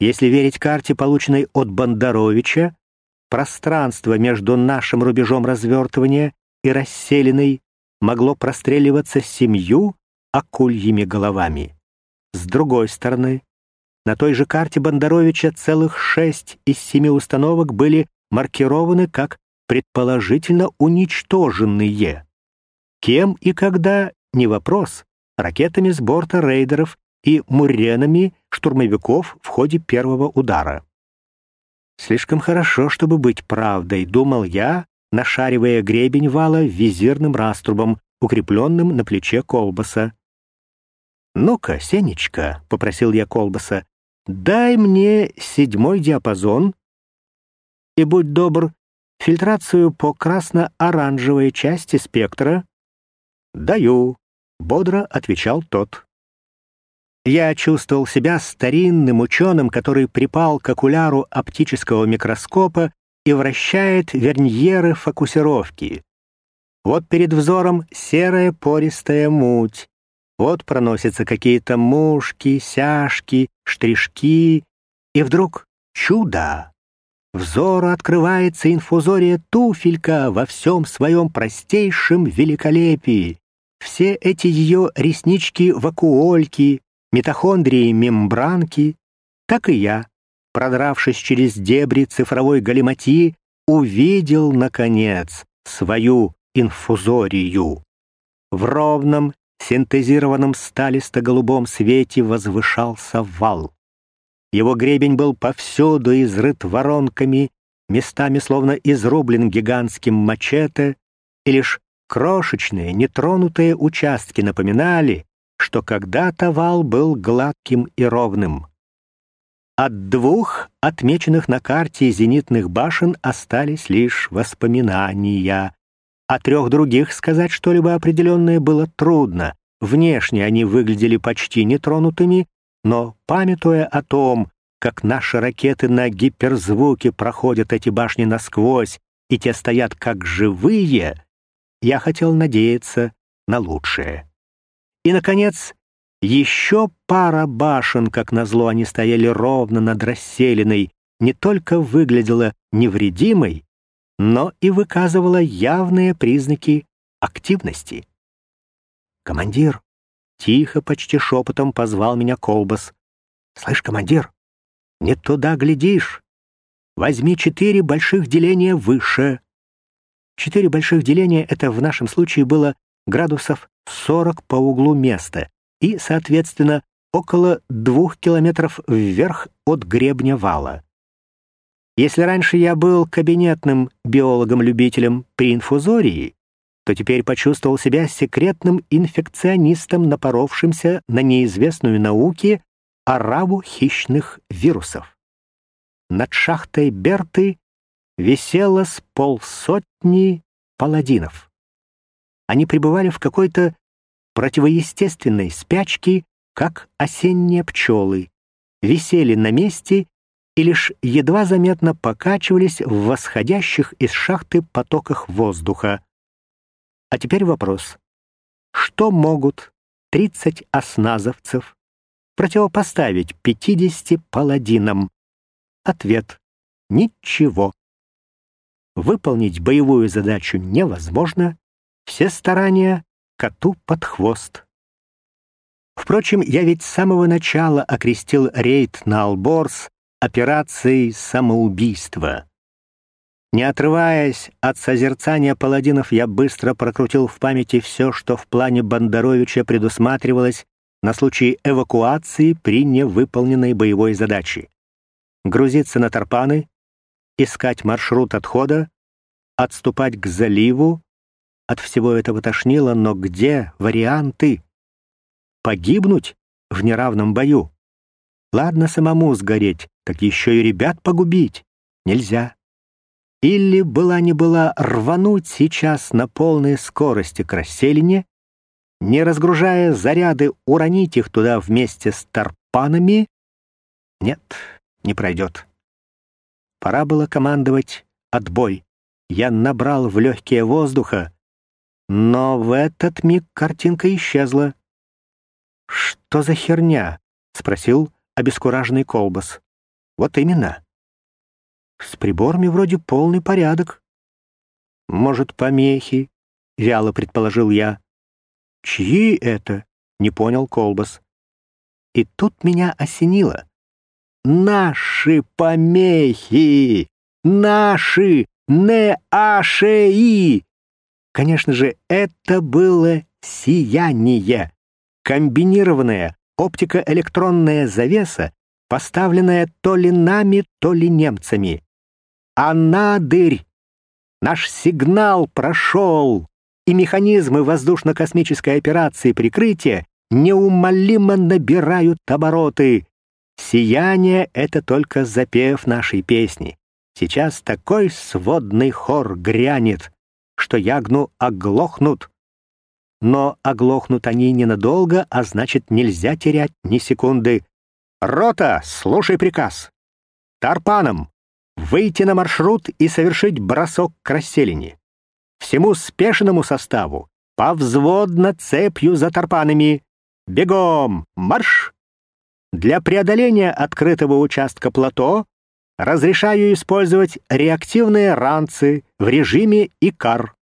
Если верить карте, полученной от Бондаровича, пространство между нашим рубежом развертывания и расселенной могло простреливаться семью акульями головами. С другой стороны, на той же карте Бондаровича целых шесть из семи установок были маркированы как предположительно уничтоженные. Кем и когда — не вопрос. Ракетами с борта рейдеров и муренами штурмовиков в ходе первого удара. Слишком хорошо, чтобы быть правдой, думал я, нашаривая гребень вала визирным раструбом, укрепленным на плече колбаса. «Ну-ка, Сенечка», — попросил я колбаса, — «дай мне седьмой диапазон и, будь добр, фильтрацию по красно-оранжевой части спектра». «Даю», — бодро отвечал тот. Я чувствовал себя старинным ученым, который припал к окуляру оптического микроскопа и вращает верньеры фокусировки. Вот перед взором серая пористая муть. Вот проносятся какие-то мушки, сяжки, штришки. И вдруг чудо! Взору открывается инфузория туфелька во всем своем простейшем великолепии. Все эти ее реснички-вакуольки, митохондрии-мембранки, так и я, продравшись через дебри цифровой галиматии, увидел, наконец, свою инфузорию. В ровном, синтезированном сталисто-голубом свете возвышался вал. Его гребень был повсюду изрыт воронками, местами словно изрублен гигантским мачете, и лишь крошечные, нетронутые участки напоминали, что когда-то вал был гладким и ровным. От двух отмеченных на карте зенитных башен остались лишь воспоминания. О трех других сказать что-либо определенное было трудно. Внешне они выглядели почти нетронутыми, но, памятуя о том, как наши ракеты на гиперзвуке проходят эти башни насквозь, и те стоят как живые, я хотел надеяться на лучшее. И, наконец, еще пара башен, как назло, они стояли ровно над расселенной, не только выглядела невредимой, но и выказывала явные признаки активности. «Командир!» — тихо, почти шепотом позвал меня Колбас. «Слышь, командир, не туда глядишь. Возьми четыре больших деления выше». Четыре больших деления — это в нашем случае было градусов 40 по углу места и, соответственно, около двух километров вверх от гребня вала. Если раньше я был кабинетным биологом-любителем при инфузории, то теперь почувствовал себя секретным инфекционистом, напоровшимся на неизвестную науке ораву хищных вирусов. Над шахтой Берты висело с полсотни паладинов. Они пребывали в какой-то противоестественной спячке, как осенние пчелы, висели на месте и лишь едва заметно покачивались в восходящих из шахты потоках воздуха. А теперь вопрос. Что могут 30 осназовцев противопоставить 50 паладинам? Ответ — ничего. Выполнить боевую задачу невозможно, все старания коту под хвост. Впрочем, я ведь с самого начала окрестил рейд на Алборс операцией самоубийства. Не отрываясь от созерцания паладинов, я быстро прокрутил в памяти все, что в плане Бондаровича предусматривалось на случай эвакуации при невыполненной боевой задаче. Грузиться на тарпаны, искать маршрут отхода, отступать к заливу, от всего этого тошнило, но где варианты? Погибнуть в неравном бою? Ладно самому сгореть, так еще и ребят погубить нельзя. Или была не была рвануть сейчас на полной скорости к расселине, не разгружая заряды, уронить их туда вместе с тарпанами? Нет, не пройдет. Пора было командовать «отбой». Я набрал в легкие воздуха, но в этот миг картинка исчезла. «Что за херня?» — спросил обескураженный Колбас. Вот именно. С приборами вроде полный порядок. Может, помехи? Вяло предположил я. Чьи это? Не понял Колбас. И тут меня осенило. Наши помехи! Наши! Не ашеи! Конечно же, это было сияние. Комбинированная оптико-электронная завеса, поставленная то ли нами, то ли немцами. А надырь! Наш сигнал прошел, и механизмы воздушно-космической операции прикрытия неумолимо набирают обороты. Сияние — это только запев нашей песни. Сейчас такой сводный хор грянет, что ягну оглохнут. Но оглохнут они ненадолго, а значит, нельзя терять ни секунды. «Рота, слушай приказ! Тарпаном выйти на маршрут и совершить бросок к расселине. Всему спешенному составу повзводно цепью за тарпанами. Бегом! Марш!» Для преодоления открытого участка плато разрешаю использовать реактивные ранцы в режиме ИКАР.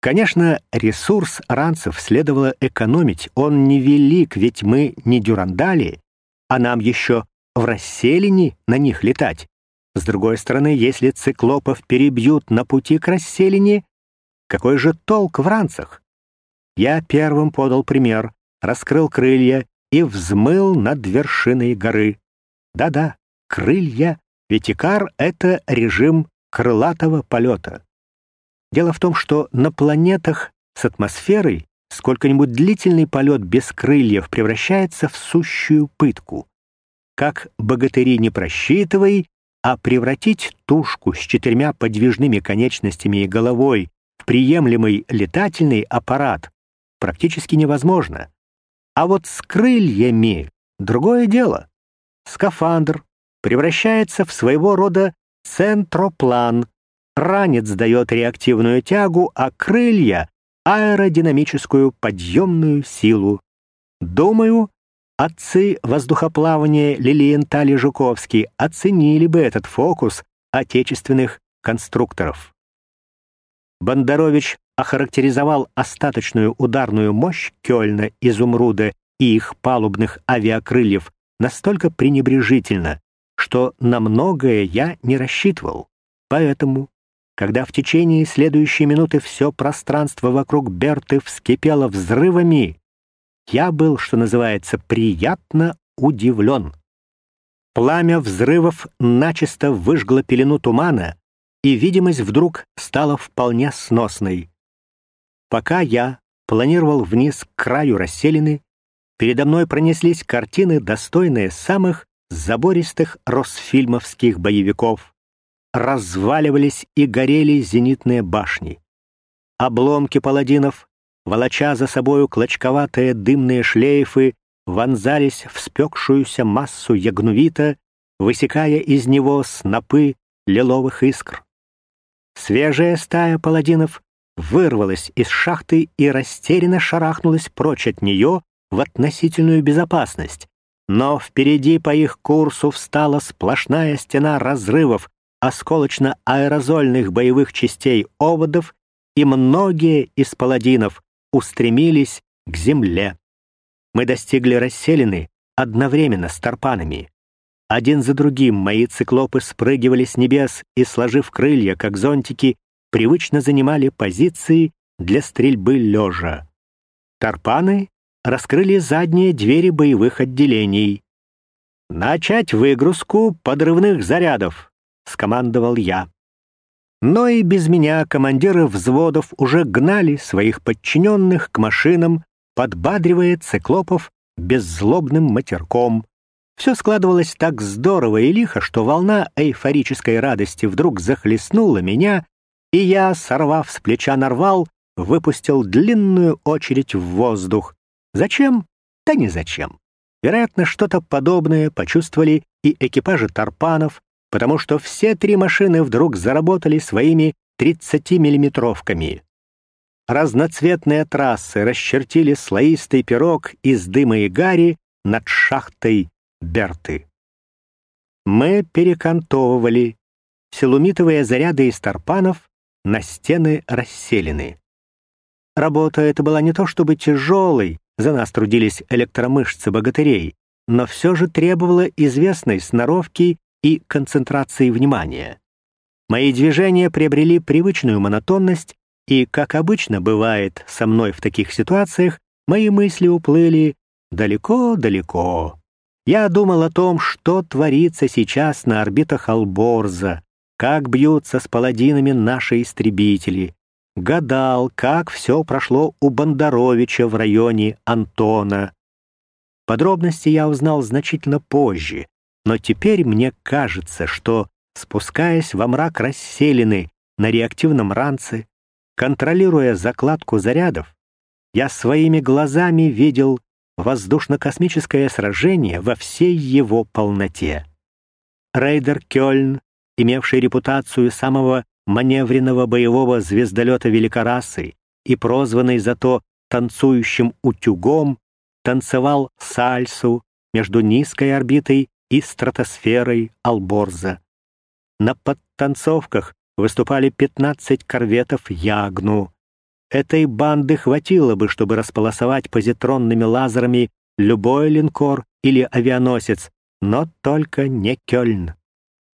Конечно, ресурс ранцев следовало экономить, он невелик, ведь мы не дюрандали, а нам еще в расселине на них летать. С другой стороны, если циклопов перебьют на пути к расселине, какой же толк в ранцах? Я первым подал пример, раскрыл крылья и взмыл над вершиной горы. Да-да, крылья ведь Икар — это режим крылатого полета. Дело в том, что на планетах с атмосферой сколько-нибудь длительный полет без крыльев превращается в сущую пытку. Как богатыри не просчитывай, а превратить тушку с четырьмя подвижными конечностями и головой в приемлемый летательный аппарат практически невозможно. А вот с крыльями другое дело. Скафандр, превращается в своего рода центроплан. Ранец дает реактивную тягу, а крылья — аэродинамическую подъемную силу. Думаю, отцы воздухоплавания Лилиенталь Жуковский оценили бы этот фокус отечественных конструкторов. Бондарович охарактеризовал остаточную ударную мощь Кёльна, Изумруда и их палубных авиакрыльев настолько пренебрежительно, что на многое я не рассчитывал. Поэтому, когда в течение следующей минуты все пространство вокруг Берты вскипело взрывами, я был, что называется, приятно удивлен. Пламя взрывов начисто выжгло пелену тумана, и видимость вдруг стала вполне сносной. Пока я планировал вниз к краю расселены, передо мной пронеслись картины, достойные самых забористых росфильмовских боевиков. Разваливались и горели зенитные башни. Обломки паладинов, волоча за собою клочковатые дымные шлейфы, вонзались в спекшуюся массу ягнувита, высекая из него снопы лиловых искр. Свежая стая паладинов вырвалась из шахты и растерянно шарахнулась прочь от нее в относительную безопасность, но впереди по их курсу встала сплошная стена разрывов осколочно-аэрозольных боевых частей оводов, и многие из паладинов устремились к земле. Мы достигли расселены одновременно с тарпанами. Один за другим мои циклопы спрыгивали с небес и, сложив крылья, как зонтики, привычно занимали позиции для стрельбы лежа. Тарпаны раскрыли задние двери боевых отделений. «Начать выгрузку подрывных зарядов», — скомандовал я. Но и без меня командиры взводов уже гнали своих подчиненных к машинам, подбадривая циклопов беззлобным матерком. Все складывалось так здорово и лихо, что волна эйфорической радости вдруг захлестнула меня, и я, сорвав с плеча нарвал, выпустил длинную очередь в воздух, Зачем? Да не зачем. Вероятно, что-то подобное почувствовали и экипажи Тарпанов, потому что все три машины вдруг заработали своими 30-миллиметровками. Разноцветные трассы расчертили слоистый пирог из дыма и гари над шахтой Берты. мы перекантовывали силумитовые заряды из тарпанов на стены расселены. Работа эта была не то чтобы тяжелой, за нас трудились электромышцы богатырей, но все же требовала известной сноровки и концентрации внимания. Мои движения приобрели привычную монотонность, и, как обычно бывает со мной в таких ситуациях, мои мысли уплыли далеко-далеко. Я думал о том, что творится сейчас на орбитах Алборза, как бьются с паладинами наши истребители. Гадал, как все прошло у Бондаровича в районе Антона. Подробности я узнал значительно позже, но теперь мне кажется, что, спускаясь во мрак расселены на реактивном ранце, контролируя закладку зарядов, я своими глазами видел воздушно-космическое сражение во всей его полноте. Рейдер Кёльн, имевший репутацию самого маневренного боевого звездолета великорасы и прозванный зато танцующим утюгом, танцевал сальсу между низкой орбитой и стратосферой Алборза. На подтанцовках выступали 15 корветов Ягну. Этой банды хватило бы, чтобы располосовать позитронными лазерами любой линкор или авианосец, но только не Кёльн.